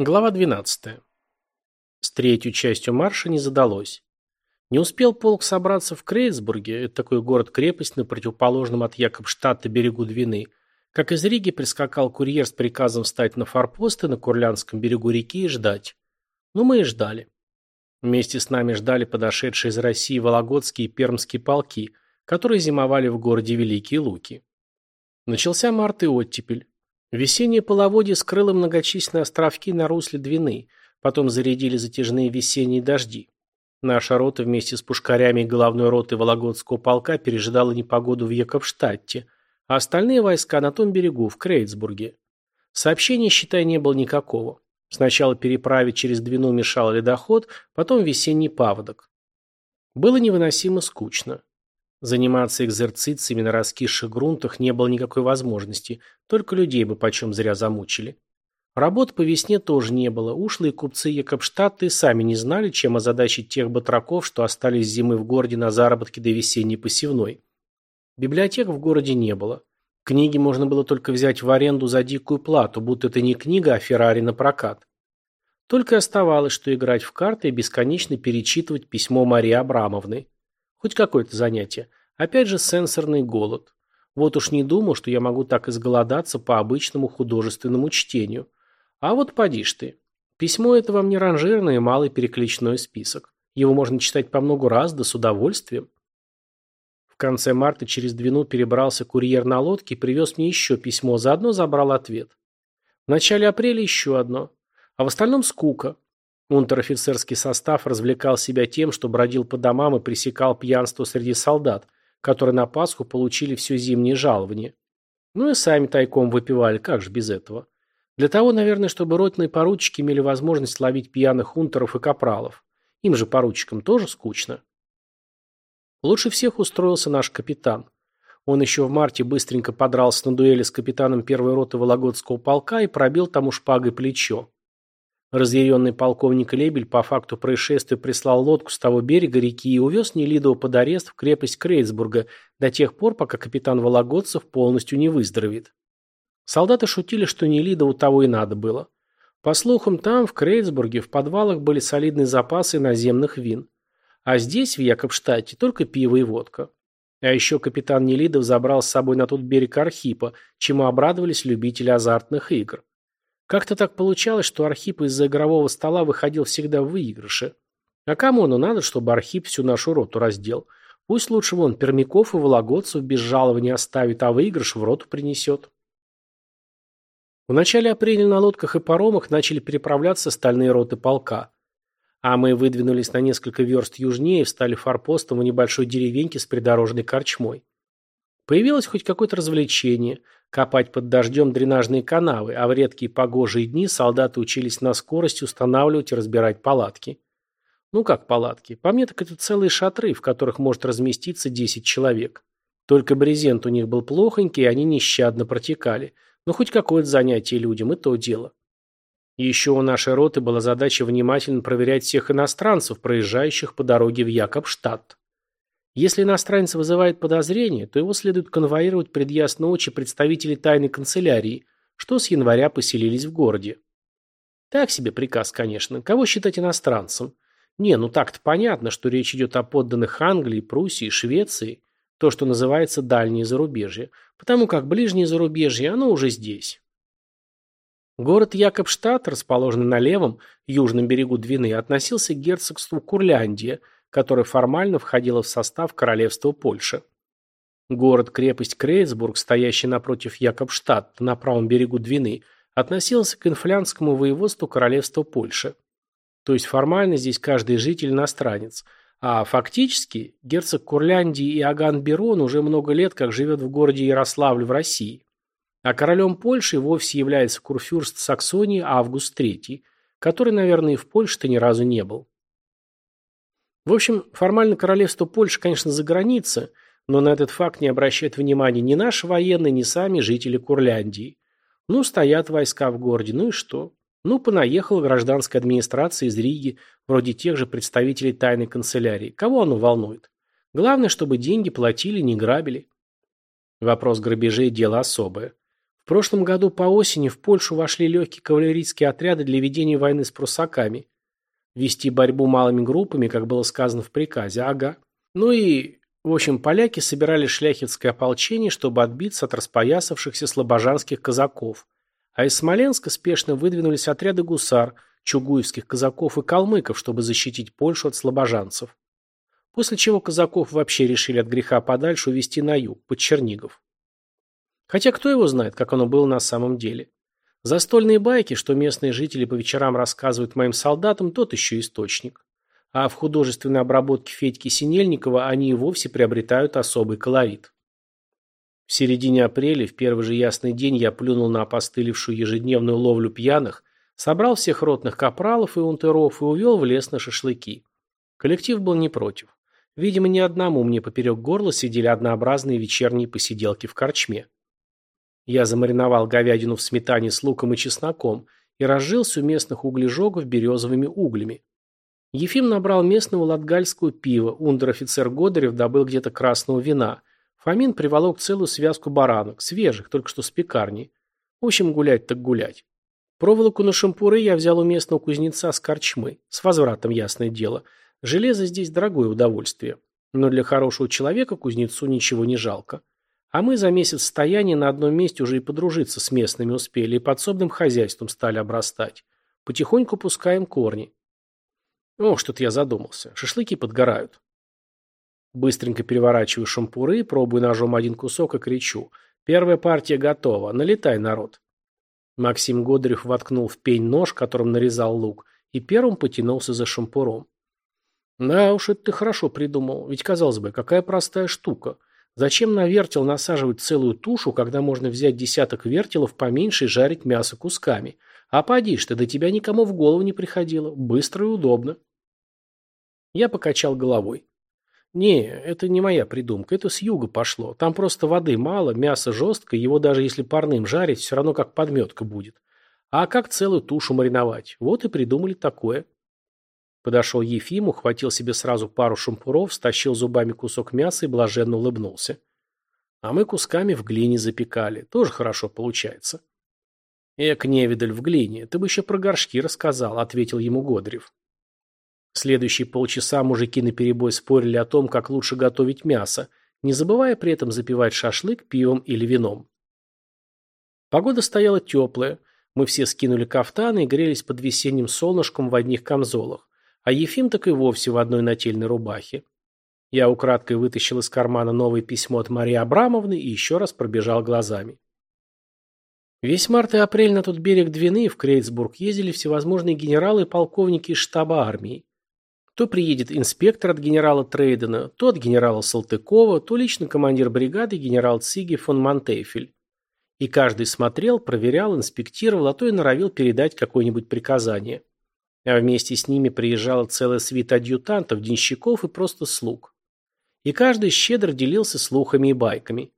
Глава 12. С третьей частью марша не задалось. Не успел полк собраться в Крейсбурге, это такой город-крепость на противоположном от Якобштадта берегу Двины, как из Риги прискакал курьер с приказом встать на форпосты на Курлянском берегу реки и ждать. Ну, мы и ждали. Вместе с нами ждали подошедшие из России Вологодские и Пермские полки, которые зимовали в городе Великие Луки. Начался март и оттепель. Весеннее половодье скрыло многочисленные островки на русле Двины, потом зарядили затяжные весенние дожди. Наша рота вместе с пушкарями и головной ротой Вологодского полка пережидала непогоду в Якобштадте, а остальные войска на том берегу, в Крейцбурге. Сообщения, считай, не было никакого. Сначала переправить через Двину мешал ледоход, потом весенний паводок. Было невыносимо скучно. Заниматься экзерцициями на раскисших грунтах не было никакой возможности, только людей бы почем зря замучили. Работ по весне тоже не было, ушлые купцы Якобштадта и сами не знали, чем озадачить тех батраков, что остались зимы в городе на заработки до весенней посевной. Библиотек в городе не было. Книги можно было только взять в аренду за дикую плату, будто это не книга, а Феррари на прокат. Только оставалось, что играть в карты и бесконечно перечитывать письмо Марии Абрамовны. Хоть какое-то занятие. Опять же сенсорный голод. Вот уж не думал, что я могу так изголодаться по обычному художественному чтению. А вот поди ж ты. Письмо это вам не ранжирный и малый перекличной список. Его можно читать по много раз, да с удовольствием. В конце марта через Двину перебрался курьер на лодке и привез мне еще письмо, заодно забрал ответ. В начале апреля еще одно. А в остальном скука. Унтер-офицерский состав развлекал себя тем, что бродил по домам и пресекал пьянство среди солдат, которые на Пасху получили все зимнее жалование. Ну и сами тайком выпивали, как же без этого. Для того, наверное, чтобы ротные поручики имели возможность ловить пьяных унтеров и капралов. Им же, поручикам, тоже скучно. Лучше всех устроился наш капитан. Он еще в марте быстренько подрался на дуэли с капитаном первой роты Вологодского полка и пробил тому шпагой плечо. Разъяренный полковник Лебель по факту происшествия прислал лодку с того берега реки и увез Нелидова под арест в крепость Крейсбурга до тех пор, пока капитан Вологодцев полностью не выздоровеет. Солдаты шутили, что Нелидову того и надо было. По слухам, там, в Крейсбурге, в подвалах были солидные запасы наземных вин. А здесь, в Якобштадте, только пиво и водка. А еще капитан Нелидов забрал с собой на тот берег Архипа, чему обрадовались любители азартных игр. Как-то так получалось, что Архип из-за игрового стола выходил всегда в выигрыше. А кому оно надо, чтобы Архип всю нашу роту раздел? Пусть лучше вон Пермяков и Вологодцев без жалования оставит, а выигрыш в роту принесет. В начале апреля на лодках и паромах начали переправляться стальные роты полка. А мы выдвинулись на несколько верст южнее и встали форпостом в небольшой деревеньке с придорожной корчмой. Появилось хоть какое-то развлечение – копать под дождем дренажные канавы, а в редкие погожие дни солдаты учились на скорости устанавливать и разбирать палатки. Ну как палатки? По мне так это целые шатры, в которых может разместиться 10 человек. Только брезент у них был плохонький, и они нещадно протекали. Но хоть какое-то занятие людям, и то дело. еще у нашей роты была задача внимательно проверять всех иностранцев, проезжающих по дороге в Якобштадт. Если иностранец вызывает подозрение, то его следует конвоировать пред ясно очи представителей тайной канцелярии, что с января поселились в городе. Так себе приказ, конечно. Кого считать иностранцем? Не, ну так-то понятно, что речь идет о подданных Англии, Пруссии, Швеции, то, что называется дальнее зарубежье, потому как ближнее зарубежье, оно уже здесь. Город Якобштадт, расположенный на левом, южном берегу Двины, относился к герцогству Курляндия – которое формально входило в состав королевства Польши. Город-крепость Крейцбург, стоящий напротив Якобштадта на правом берегу Двины, относился к инфлянскому воеводству королевства Польши. То есть формально здесь каждый житель иностранец, а фактически герцог Курляндии Иоганн Берон уже много лет как живет в городе Ярославль в России. А королем Польши вовсе является курфюрст Саксонии Август III, который, наверное, и в Польше-то ни разу не был. В общем, формально королевство Польши, конечно, за границей, но на этот факт не обращает внимания ни наши военные, ни сами жители Курляндии. Ну, стоят войска в городе, ну и что? Ну, понаехала гражданская администрация из Риги, вроде тех же представителей тайной канцелярии. Кого оно волнует? Главное, чтобы деньги платили, не грабили. Вопрос грабежей – дело особое. В прошлом году по осени в Польшу вошли легкие кавалерийские отряды для ведения войны с прусаками. Вести борьбу малыми группами, как было сказано в приказе, ага. Ну и, в общем, поляки собирали шляхетское ополчение, чтобы отбиться от распоясавшихся слобожанских казаков. А из Смоленска спешно выдвинулись отряды гусар, чугуевских казаков и калмыков, чтобы защитить Польшу от слобожанцев. После чего казаков вообще решили от греха подальше увести на юг, под Чернигов. Хотя кто его знает, как оно было на самом деле. Застольные байки, что местные жители по вечерам рассказывают моим солдатам, тот еще источник. А в художественной обработке Федьки Синельникова они и вовсе приобретают особый колорит. В середине апреля, в первый же ясный день, я плюнул на опостылевшую ежедневную ловлю пьяных, собрал всех ротных капралов и унтеров и увел в лес на шашлыки. Коллектив был не против. Видимо, ни одному мне поперек горла сидели однообразные вечерние посиделки в корчме. Я замариновал говядину в сметане с луком и чесноком и разжился у местных углежогов березовыми углями. Ефим набрал местного латгальского пива, ундер-офицер Годырев добыл где-то красного вина. Фомин приволок целую связку баранок, свежих, только что с пекарни. В общем, гулять так гулять. Проволоку на шампуры я взял у местного кузнеца с корчмы. С возвратом, ясное дело. Железо здесь дорогое удовольствие. Но для хорошего человека кузнецу ничего не жалко. А мы за месяц стояния на одном месте уже и подружиться с местными успели, и подсобным хозяйством стали обрастать. Потихоньку пускаем корни. О, что-то я задумался. Шашлыки подгорают. Быстренько переворачиваю шампуры, пробую ножом один кусок и кричу. Первая партия готова. Налетай, народ. Максим Годырев воткнул в пень нож, которым нарезал лук, и первым потянулся за шампуром. Да уж, это ты хорошо придумал. Ведь, казалось бы, какая простая штука. Зачем на вертел насаживать целую тушу, когда можно взять десяток вертелов поменьше и жарить мясо кусками? А поди ты, до тебя никому в голову не приходило. Быстро и удобно. Я покачал головой. Не, это не моя придумка, это с юга пошло. Там просто воды мало, мясо жесткое, его даже если парным жарить, все равно как подметка будет. А как целую тушу мариновать? Вот и придумали такое. Подошел Ефим, ухватил себе сразу пару шампуров, стащил зубами кусок мяса и блаженно улыбнулся. А мы кусками в глине запекали. Тоже хорошо получается. Эк, невидаль в глине, ты бы еще про горшки рассказал, ответил ему Годрев. Следующие полчаса мужики наперебой спорили о том, как лучше готовить мясо, не забывая при этом запивать шашлык пивом или вином. Погода стояла теплая, мы все скинули кафтаны и грелись под весенним солнышком в одних камзолах а Ефим так и вовсе в одной нательной рубахе. Я украдкой вытащил из кармана новое письмо от Марии Абрамовны и еще раз пробежал глазами. Весь март и апрель на тот берег Двины в Крейцбург ездили всевозможные генералы и полковники из штаба армии. То приедет инспектор от генерала Трейдена, то от генерала Салтыкова, то лично командир бригады генерал Циги фон Монтейфель. И каждый смотрел, проверял, инспектировал, а то и норовил передать какое-нибудь приказание. А вместе с ними приезжала целая свита адъютантов, денщиков и просто слуг. И каждый щедро делился слухами и байками.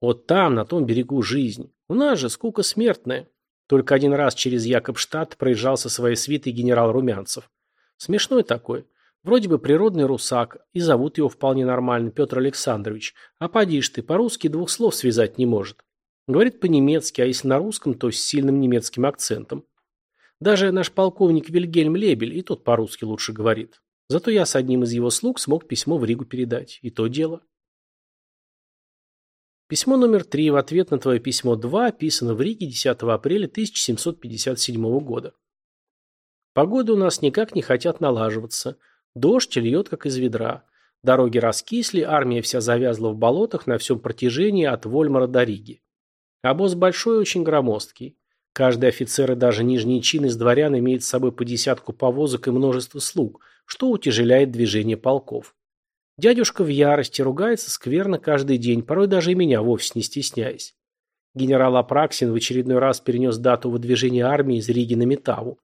Вот там, на том берегу жизнь. У нас же скука смертная. Только один раз через Якобштадт проезжал со своей свитой генерал Румянцев. Смешной такой. Вроде бы природный русак, и зовут его вполне нормально Петр Александрович. А поди ты, по-русски двух слов связать не может. Говорит по-немецки, а если на русском, то с сильным немецким акцентом. Даже наш полковник Вильгельм Лебель и тот по-русски лучше говорит. Зато я с одним из его слуг смог письмо в Ригу передать. И то дело. Письмо номер три в ответ на твое письмо 2 описано в Риге 10 апреля 1757 года. Погоды у нас никак не хотят налаживаться. Дождь льет, как из ведра. Дороги раскисли, армия вся завязла в болотах на всем протяжении от Вольмара до Риги. Обоз большой очень громоздкий. Каждый офицер и даже нижний чин из дворян имеет с собой по десятку повозок и множество слуг, что утяжеляет движение полков. Дядюшка в ярости ругается скверно каждый день, порой даже и меня вовсе не стесняясь. Генерал Апраксин в очередной раз перенес дату выдвижения армии из Риги на Метаву.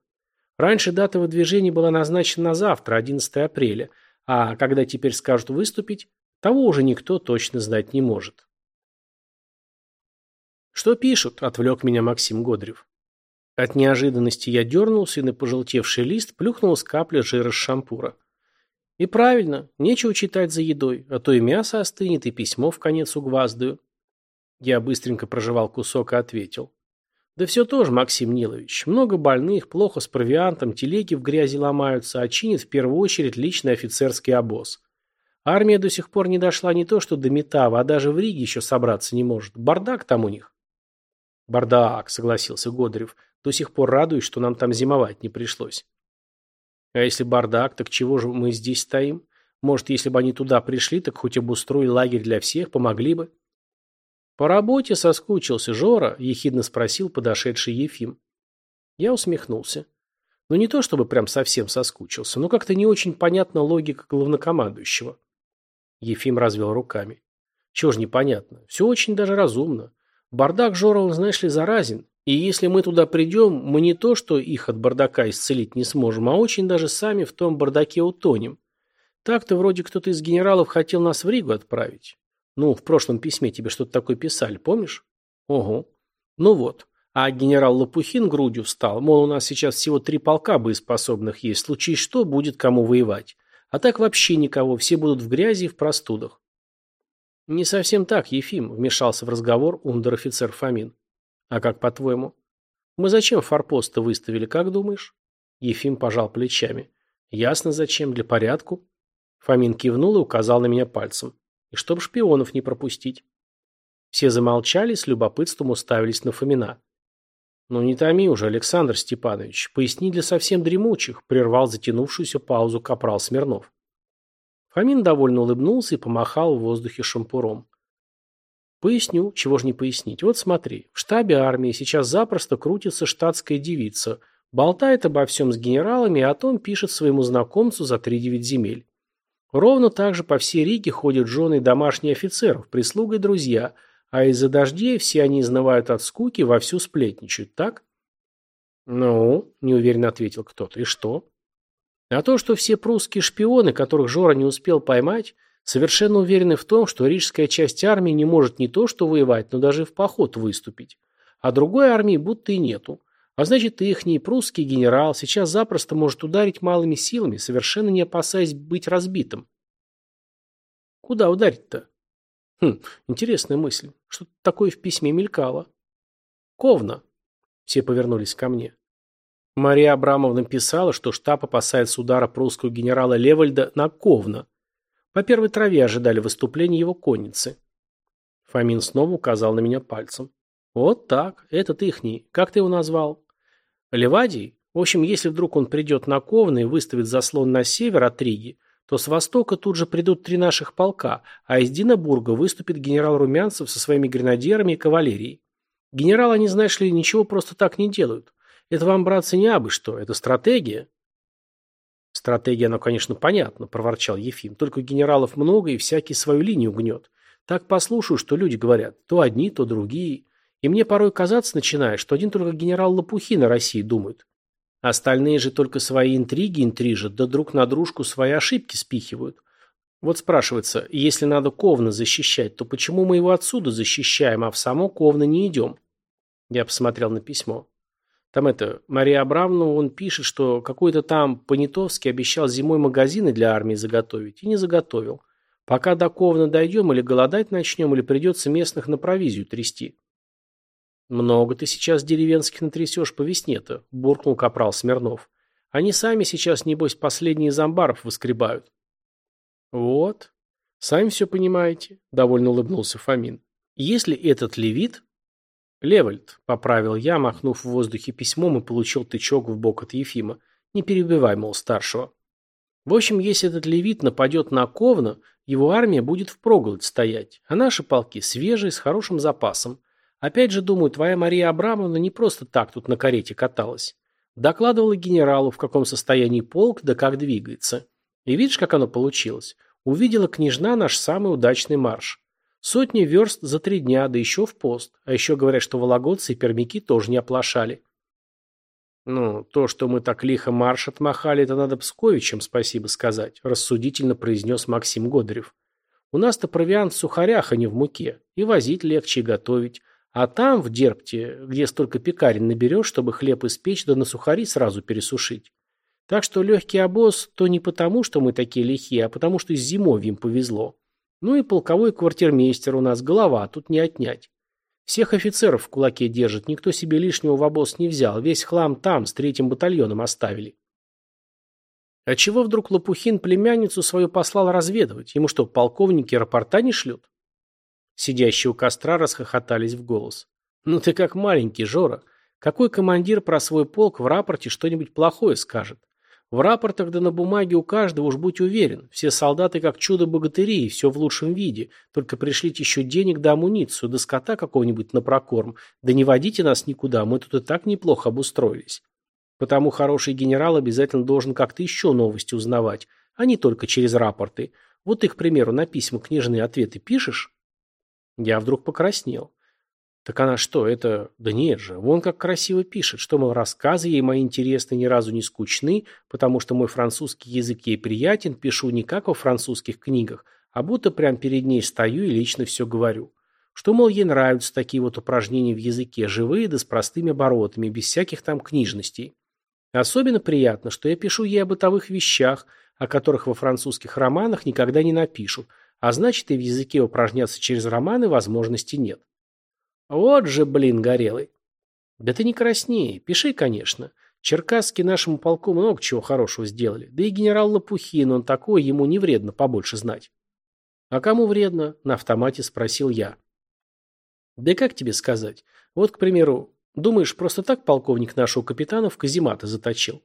Раньше дата выдвижения была назначена на завтра, 11 апреля, а когда теперь скажут выступить, того уже никто точно знать не может. «Что пишут?» – отвлек меня Максим Годрев. От неожиданности я дернулся и на пожелтевший лист плюхнулась капля жира с шампура. И правильно, нечего читать за едой, а то и мясо остынет, и письмо в конец угваздаю. Я быстренько прожевал кусок и ответил. Да все тоже, Максим Нилович. Много больных, плохо с провиантом, телеги в грязи ломаются, а чинит в первую очередь личный офицерский обоз. Армия до сих пор не дошла не то что до Метава, а даже в Риге еще собраться не может. Бардак там у них. Бардак, согласился Годырев. До сих пор радуюсь, что нам там зимовать не пришлось. А если бардак, так чего же мы здесь стоим? Может, если бы они туда пришли, так хоть обустроили лагерь для всех, помогли бы? «По работе соскучился Жора?» – ехидно спросил подошедший Ефим. Я усмехнулся. Ну не то чтобы прям совсем соскучился, но как-то не очень понятна логика главнокомандующего. Ефим развел руками. Чего ж непонятно? Все очень даже разумно. Бардак Жора, он, знаешь ли, заразен. И если мы туда придем, мы не то, что их от бардака исцелить не сможем, а очень даже сами в том бардаке утонем. Так-то вроде кто-то из генералов хотел нас в Ригу отправить. Ну, в прошлом письме тебе что-то такое писали, помнишь? Ого. Ну вот. А генерал Лопухин грудью встал, мол, у нас сейчас всего три полка боеспособных есть, случае что, будет кому воевать. А так вообще никого, все будут в грязи и в простудах. Не совсем так, Ефим, вмешался в разговор ундер-офицер Фомин. А как по-твоему? Мы зачем форпосты выставили, как думаешь? Ефим пожал плечами. Ясно зачем, для порядку. Фомин кивнул и указал на меня пальцем. И чтоб шпионов не пропустить. Все замолчали, с любопытством уставились на Фомина. «Ну не томи уже, Александр Степанович, поясни для совсем дремучих», прервал затянувшуюся паузу капрал Смирнов. Фомин довольно улыбнулся и помахал в воздухе шампуром. «Поясню, чего ж не пояснить. Вот смотри, в штабе армии сейчас запросто крутится штатская девица, болтает обо всем с генералами, а о том пишет своему знакомцу за три девять земель. Ровно так же по всей Риге ходят жены домашние офицеров, прислуга и друзья, а из-за дождей все они изнывают от скуки, вовсю сплетничают, так? Ну, неуверенно ответил кто-то. И что? А то, что все прусские шпионы, которых Жора не успел поймать, совершенно уверены в том, что рижская часть армии не может не то что воевать, но даже в поход выступить. А другой армии будто и нету. А значит, ихний прусский генерал сейчас запросто может ударить малыми силами, совершенно не опасаясь быть разбитым. Куда ударить-то? Хм, интересная мысль. Что-то такое в письме мелькало. Ковна. Все повернулись ко мне. Мария Абрамовна писала, что штаб опасается удара прусского генерала Левальда на Ковна. По первой траве ожидали выступления его конницы. Фомин снова указал на меня пальцем. Вот так, этот ихний. Как ты его назвал? Левадий? В общем, если вдруг он придет на Ковны и выставит заслон на север от Риги, то с востока тут же придут три наших полка, а из Динабурга выступит генерал Румянцев со своими гренадерами и кавалерией. Генералы, они, знаешь ли, ничего просто так не делают. Это вам, братцы, не абы что, это стратегия. Стратегия, она, конечно, понятна, проворчал Ефим, только генералов много и всякий свою линию гнет. Так послушаю, что люди говорят, то одни, то другие. И мне порой казаться начинает, что один только генерал Лопухин о России думает. Остальные же только свои интриги интрижат, да друг на дружку свои ошибки спихивают. Вот спрашивается, если надо Ковна защищать, то почему мы его отсюда защищаем, а в само Ковна не идем? Я посмотрел на письмо. Там это, Мария Абрамовна, он пишет, что какой-то там Понятовский обещал зимой магазины для армии заготовить, и не заготовил. Пока до Ковна дойдем, или голодать начнем, или придется местных на провизию трясти. «Много ты сейчас деревенских натрясешь по весне-то», – буркнул капрал Смирнов. «Они сами сейчас, небось, последние из амбаров выскребают». «Вот. Сами все понимаете», – довольно улыбнулся Фомин. «Если этот левит...» «Левальд», – поправил я, махнув в воздухе письмом и получил тычок в бок от Ефима. «Не перебивай, мол, старшего». В общем, если этот левит нападет на Ковна, его армия будет впроголодь стоять, а наши полки свежие, с хорошим запасом. Опять же, думаю, твоя Мария Абрамовна не просто так тут на карете каталась. Докладывала генералу, в каком состоянии полк, да как двигается. И видишь, как оно получилось? Увидела княжна наш самый удачный марш. Сотни верст за три дня, да еще в пост. А еще говорят, что вологодцы и пермяки тоже не оплошали. Ну, то, что мы так лихо марш отмахали, это надо Псковичам спасибо сказать, рассудительно произнес Максим Годырев. У нас-то провиант в сухарях, а не в муке. И возить легче, и готовить. А там, в Дерпте, где столько пекарен наберешь, чтобы хлеб испечь, да на сухари сразу пересушить. Так что легкий обоз то не потому, что мы такие лихие, а потому что с зимовьем повезло. Ну и полковой квартирмейстер у нас голова, тут не отнять. Всех офицеров в кулаке держит, никто себе лишнего в обоз не взял, весь хлам там, с третьим батальоном оставили. А чего вдруг Лопухин племянницу свою послал разведывать? Ему что, полковники рапорта не шлют? Сидящие у костра расхохотались в голос. Ну ты как маленький, Жора. Какой командир про свой полк в рапорте что-нибудь плохое скажет? В рапортах да на бумаге у каждого, уж будь уверен, все солдаты как чудо-богатыри, и все в лучшем виде. Только пришлите еще денег да амуницию, да скота какого-нибудь на прокорм. Да не водите нас никуда, мы тут и так неплохо обустроились. Потому хороший генерал обязательно должен как-то еще новости узнавать, а не только через рапорты. Вот ты, к примеру, на письма книжные ответы пишешь? Я вдруг покраснел. Так она что, это... Да нет же, вон как красиво пишет, что, мол, рассказы ей мои интересны ни разу не скучны, потому что мой французский язык ей приятен, пишу не как во французских книгах, а будто прям перед ней стою и лично все говорю. Что, мол, ей нравятся такие вот упражнения в языке, живые да с простыми оборотами, без всяких там книжностей. Особенно приятно, что я пишу ей о бытовых вещах, о которых во французских романах никогда не напишут, а значит и в языке упражняться через романы возможности нет. Вот же, блин, горелый. Да ты не красней, пиши, конечно. Черкасски нашему полку много чего хорошего сделали. Да и генерал Лопухин, он такой, ему не вредно побольше знать. А кому вредно? На автомате спросил я. Да как тебе сказать? Вот, к примеру, думаешь, просто так полковник нашего капитана в казематы заточил?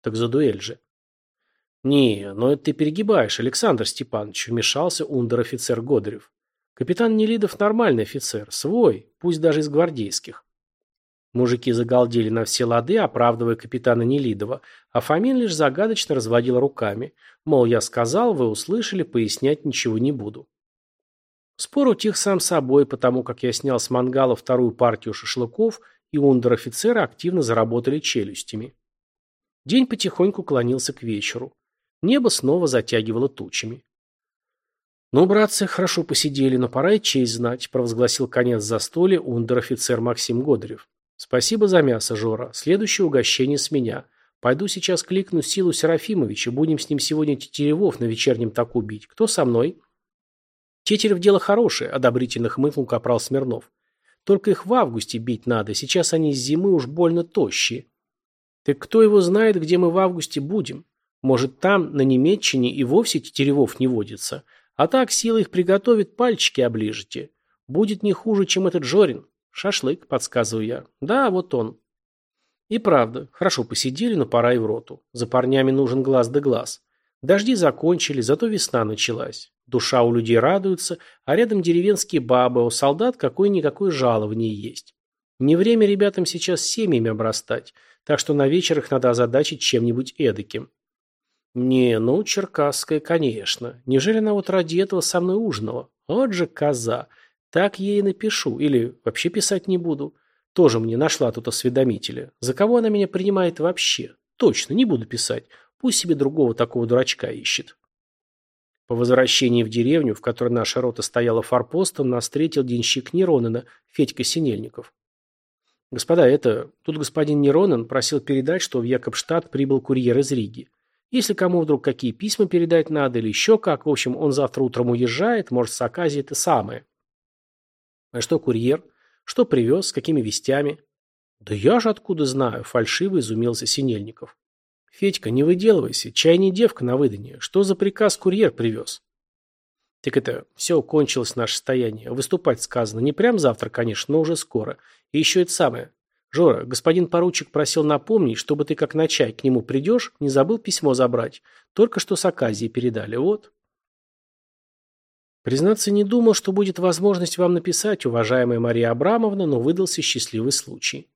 Так за дуэль же. Не, но это ты перегибаешь, Александр Степанович, вмешался ундер-офицер Годырев. Капитан Нелидов нормальный офицер, свой, пусть даже из гвардейских. Мужики загалдели на все лады, оправдывая капитана Нелидова, а Фомин лишь загадочно разводил руками. Мол, я сказал, вы услышали, пояснять ничего не буду. Спор утих сам собой, потому как я снял с мангала вторую партию шашлыков, и ундер-офицеры активно заработали челюстями. День потихоньку клонился к вечеру. Небо снова затягивало тучами. «Ну, братцы, хорошо посидели, но пора и честь знать», – провозгласил конец застолья ундер-офицер Максим Годырев. «Спасибо за мясо, Жора. Следующее угощение с меня. Пойду сейчас кликну Силу Серафимовича. Будем с ним сегодня тетеревов на вечернем таку бить. Кто со мной?» «Тетерев дело хорошее», – одобрительно хмыкнул капрал Смирнов. «Только их в августе бить надо. Сейчас они с зимы уж больно тощие». «Так кто его знает, где мы в августе будем? Может, там, на Немеччине, и вовсе тетеревов не водится». А так сила их приготовит, пальчики оближете. Будет не хуже, чем этот Жорин. Шашлык, подсказываю я. Да, вот он. И правда, хорошо посидели, но пора и в роту. За парнями нужен глаз да глаз. Дожди закончили, зато весна началась. Душа у людей радуется, а рядом деревенские бабы, а у солдат какое-никакое жалование есть. Не время ребятам сейчас семьями обрастать, так что на вечер их надо озадачить чем-нибудь эдаким. Не, ну, черкасская, конечно. Неужели она вот ради этого со мной ужинала? Вот же коза. Так ей и напишу. Или вообще писать не буду. Тоже мне нашла тут осведомителя. За кого она меня принимает вообще? Точно, не буду писать. Пусть себе другого такого дурачка ищет. По возвращении в деревню, в которой наша рота стояла форпостом, нас встретил денщик Неронина, Федька Синельников. Господа, это... Тут господин Неронин просил передать, что в Якобштадт прибыл курьер из Риги. Если кому вдруг какие письма передать надо или еще как, в общем, он завтра утром уезжает, может, с Аказии это самое. А что курьер? Что привез? С какими вестями? Да я же откуда знаю, фальшиво изумился Синельников. Федька, не выделывайся, чай не девка на выданье. Что за приказ курьер привез? Так это, все, кончилось наше стояние. Выступать сказано. Не прям завтра, конечно, но уже скоро. И еще это самое. «Жора, господин поручик просил напомнить, чтобы ты как на чай к нему придешь, не забыл письмо забрать. Только что с Аказии передали, вот». Признаться, не думал, что будет возможность вам написать, уважаемая Мария Абрамовна, но выдался счастливый случай.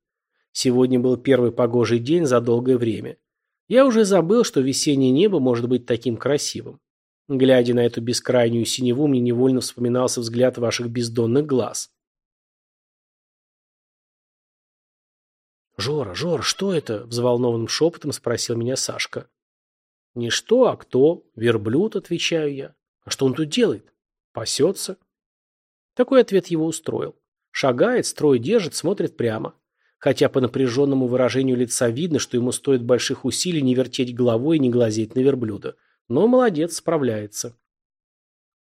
Сегодня был первый погожий день за долгое время. Я уже забыл, что весеннее небо может быть таким красивым. Глядя на эту бескрайнюю синеву, мне невольно вспоминался взгляд ваших бездонных глаз. «Жора, Жора, что это?» – взволнованным шепотом спросил меня Сашка. «Не что, а кто? Верблюд», – отвечаю я. «А что он тут делает? Пасется?» Такой ответ его устроил. Шагает, строй держит, смотрит прямо. Хотя по напряженному выражению лица видно, что ему стоит больших усилий не вертеть головой и не глазеть на верблюда. Но молодец, справляется.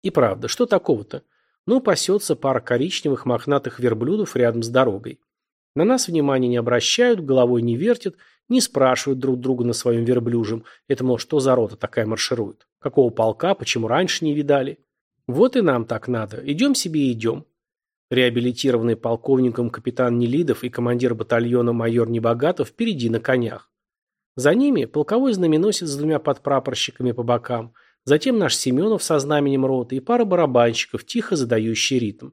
И правда, что такого-то? Ну, пасется пара коричневых мохнатых верблюдов рядом с дорогой. На нас внимания не обращают, головой не вертят, не спрашивают друг друга на своем верблюжем. Это, мол, что за рота такая марширует? Какого полка, почему раньше не видали? Вот и нам так надо. Идем себе и идем. Реабилитированный полковником капитан Нелидов и командир батальона майор Небогатов впереди на конях. За ними полковой знаменосец с двумя подпрапорщиками по бокам, затем наш Семенов со знаменем роты и пара барабанщиков, тихо задающий ритм.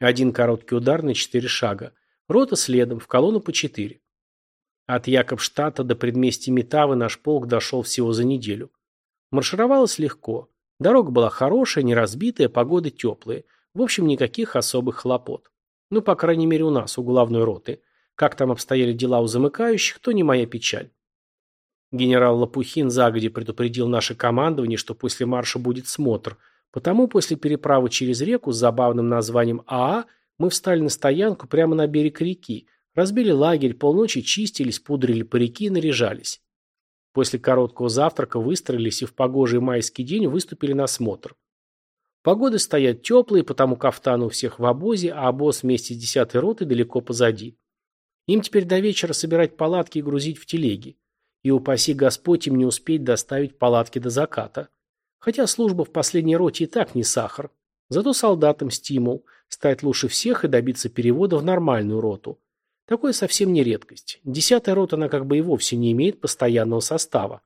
Один короткий удар на четыре шага. Рота следом, в колонну по четыре. От Якобштата до предместья Метавы наш полк дошел всего за неделю. Маршировалось легко. Дорога была хорошая, не разбитая, погода теплая. В общем, никаких особых хлопот. Ну, по крайней мере, у нас, у главной роты. Как там обстояли дела у замыкающих, то не моя печаль. Генерал Лопухин загоди предупредил наше командование, что после марша будет смотр, потому после переправы через реку с забавным названием АА мы встали на стоянку прямо на берег реки, разбили лагерь, полночи чистились, пудрили парики и наряжались. После короткого завтрака выстроились и в погожий майский день выступили на смотр. Погоды стоят теплые, потому кафтаны у всех в обозе, а обоз вместе с десятой ротой далеко позади. Им теперь до вечера собирать палатки и грузить в телеги и упаси Господь им не успеть доставить палатки до заката. Хотя служба в последней роте и так не сахар. Зато солдатам стимул – стать лучше всех и добиться перевода в нормальную роту. Такое совсем не редкость. Десятая рота она как бы и вовсе не имеет постоянного состава.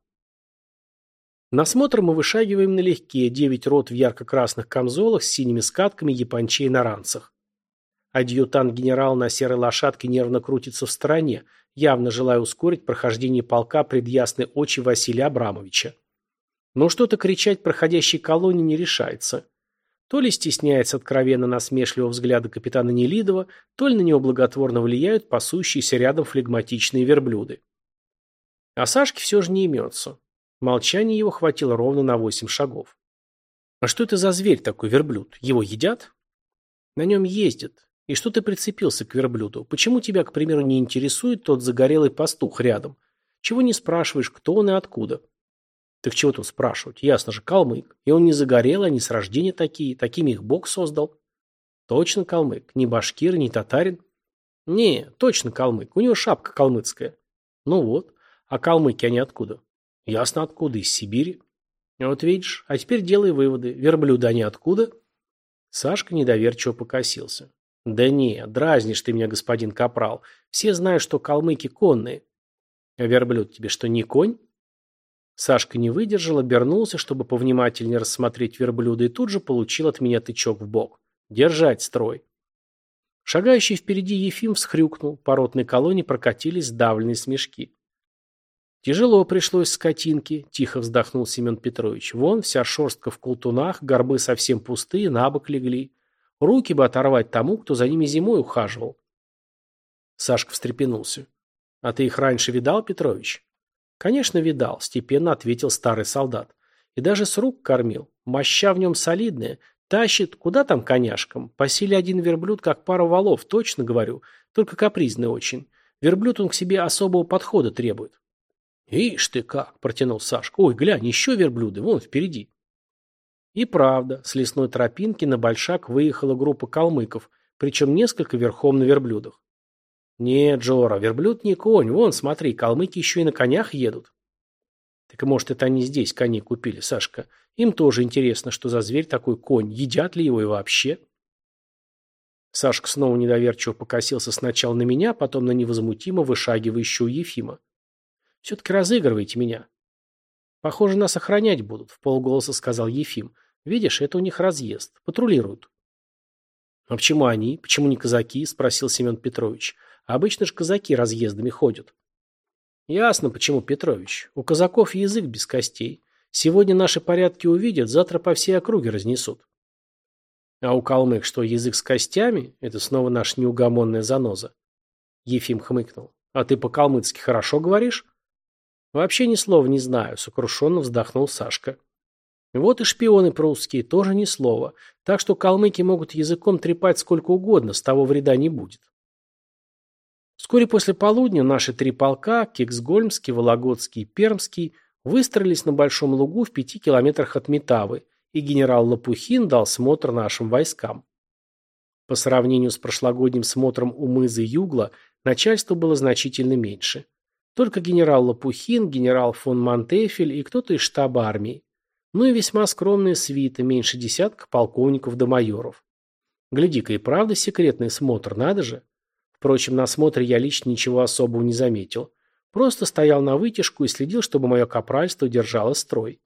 На смотр мы вышагиваем налегке, девять рот в ярко-красных камзолах с синими скатками япончей на ранцах. Адъютант-генерал на серой лошадке нервно крутится в стороне, явно желая ускорить прохождение полка пред ясной очи Василия Абрамовича. Но что-то кричать проходящей колонне не решается. То ли стесняется откровенно насмешливого взгляда капитана Нелидова, то ли на него благотворно влияют пасущиеся рядом флегматичные верблюды. А Сашке все же не имется. Молчание его хватило ровно на восемь шагов. А что это за зверь такой верблюд? Его едят? На нем ездят. И что ты прицепился к верблюду? Почему тебя, к примеру, не интересует тот загорелый пастух рядом? Чего не спрашиваешь, кто он и откуда? Так чего тут спрашивать? Ясно же, калмык. И он не загорелый, они с рождения такие. Такими их Бог создал. Точно калмык. Не башкир, не татарин. Не, точно калмык. У него шапка калмыцкая. Ну вот. А калмыки они откуда? Ясно откуда. Из Сибири. Вот видишь. А теперь делай выводы. Верблюды они откуда? Сашка недоверчиво покосился. Да не, дразнишь ты меня, господин Капрал. Все знают, что калмыки конные. А верблюд тебе что, не конь? Сашка не выдержал, обернулся, чтобы повнимательнее рассмотреть верблюда, и тут же получил от меня тычок в бок. Держать строй. Шагающий впереди Ефим всхрюкнул, по ротной колонне прокатились сдавленные смешки. «Тяжело пришлось скотинке», – тихо вздохнул Семен Петрович. «Вон, вся шерстка в колтунах, горбы совсем пустые, на бок легли. Руки бы оторвать тому, кто за ними зимой ухаживал. Сашка встрепенулся. «А ты их раньше видал, Петрович?» «Конечно, видал», – степенно ответил старый солдат. «И даже с рук кормил. Моща в нем солидная. Тащит, куда там коняшкам? По силе один верблюд, как пара валов, точно говорю. Только капризный очень. Верблюд он к себе особого подхода требует». «Ишь ты как!» – протянул Сашка. «Ой, глянь, еще верблюды, вон впереди». И правда, с лесной тропинки на Большак выехала группа калмыков, причем несколько верхом на верблюдах. Нет, Джора, верблюд не конь, вон, смотри, калмыки еще и на конях едут. Так может, это они здесь коней купили, Сашка? Им тоже интересно, что за зверь такой конь, едят ли его и вообще? Сашка снова недоверчиво покосился сначала на меня, потом на невозмутимо вышагивающего Ефима. Все-таки разыгрываете меня. Похоже, нас охранять будут, в полголоса сказал Ефим. Видишь, это у них разъезд. Патрулируют. А почему они? Почему не казаки? Спросил Семен Петрович. Обычно же казаки разъездами ходят. Ясно, почему, Петрович. У казаков язык без костей. Сегодня наши порядки увидят, завтра по всей округе разнесут. А у калмык что, язык с костями? Это снова наша неугомонная заноза. Ефим хмыкнул. А ты по-калмыцки хорошо говоришь? Вообще ни слова не знаю, сокрушенно вздохнул Сашка. Вот и шпионы прусские, тоже ни слова. Так что калмыки могут языком трепать сколько угодно, с того вреда не будет. Вскоре после полудня наши три полка, Кексгольмский, Вологодский и Пермский, выстроились на большом лугу в пяти километрах от Метавы, и генерал Лопухин дал смотр нашим войскам. По сравнению с прошлогодним смотром у мызы Югла, начальство было значительно меньше. Только генерал Лопухин, генерал фон Монтефель и кто-то из штаба армии. Ну и весьма скромная свита, меньше десятка полковников до майоров. Гляди-ка и правда секретный смотр, надо же. Впрочем, на смотре я лично ничего особого не заметил. Просто стоял на вытяжку и следил, чтобы мое капральство держало строй.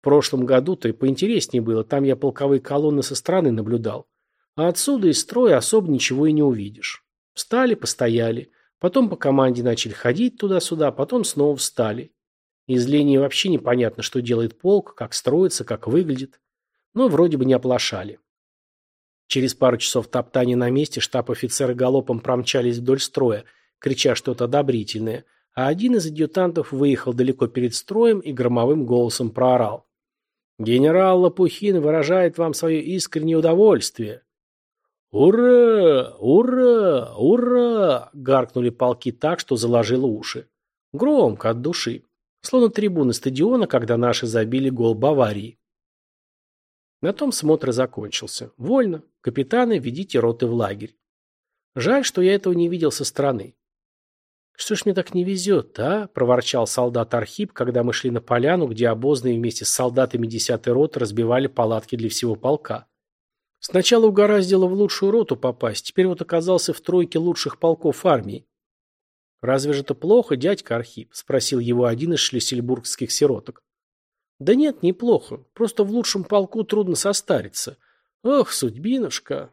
В прошлом году-то и поинтереснее было, там я полковые колонны со стороны наблюдал. А отсюда из строя особо ничего и не увидишь. Встали, постояли, потом по команде начали ходить туда-сюда, потом снова встали. Из линии вообще непонятно, что делает полк, как строится, как выглядит. Но вроде бы не оплошали. Через пару часов топтания на месте штаб-офицеры галопом промчались вдоль строя, крича что-то одобрительное, а один из адъютантов выехал далеко перед строем и громовым голосом проорал. «Генерал Лопухин выражает вам свое искреннее удовольствие». «Ура! Ура! Ура!» – гаркнули полки так, что заложило уши. Громко, от души. Словно трибуны стадиона, когда наши забили гол Баварии. На том смотр закончился. Вольно. Капитаны, ведите роты в лагерь. Жаль, что я этого не видел со стороны. «Что ж мне так не везет а?» – проворчал солдат Архип, когда мы шли на поляну, где обозные вместе с солдатами 10-й роты разбивали палатки для всего полка. Сначала угораздило в лучшую роту попасть, теперь вот оказался в тройке лучших полков армии. «Разве же это плохо, дядька Архип?» – спросил его один из шлиссельбургских сироток. «Да нет, неплохо. Просто в лучшем полку трудно состариться. Ох, судьбинушка!»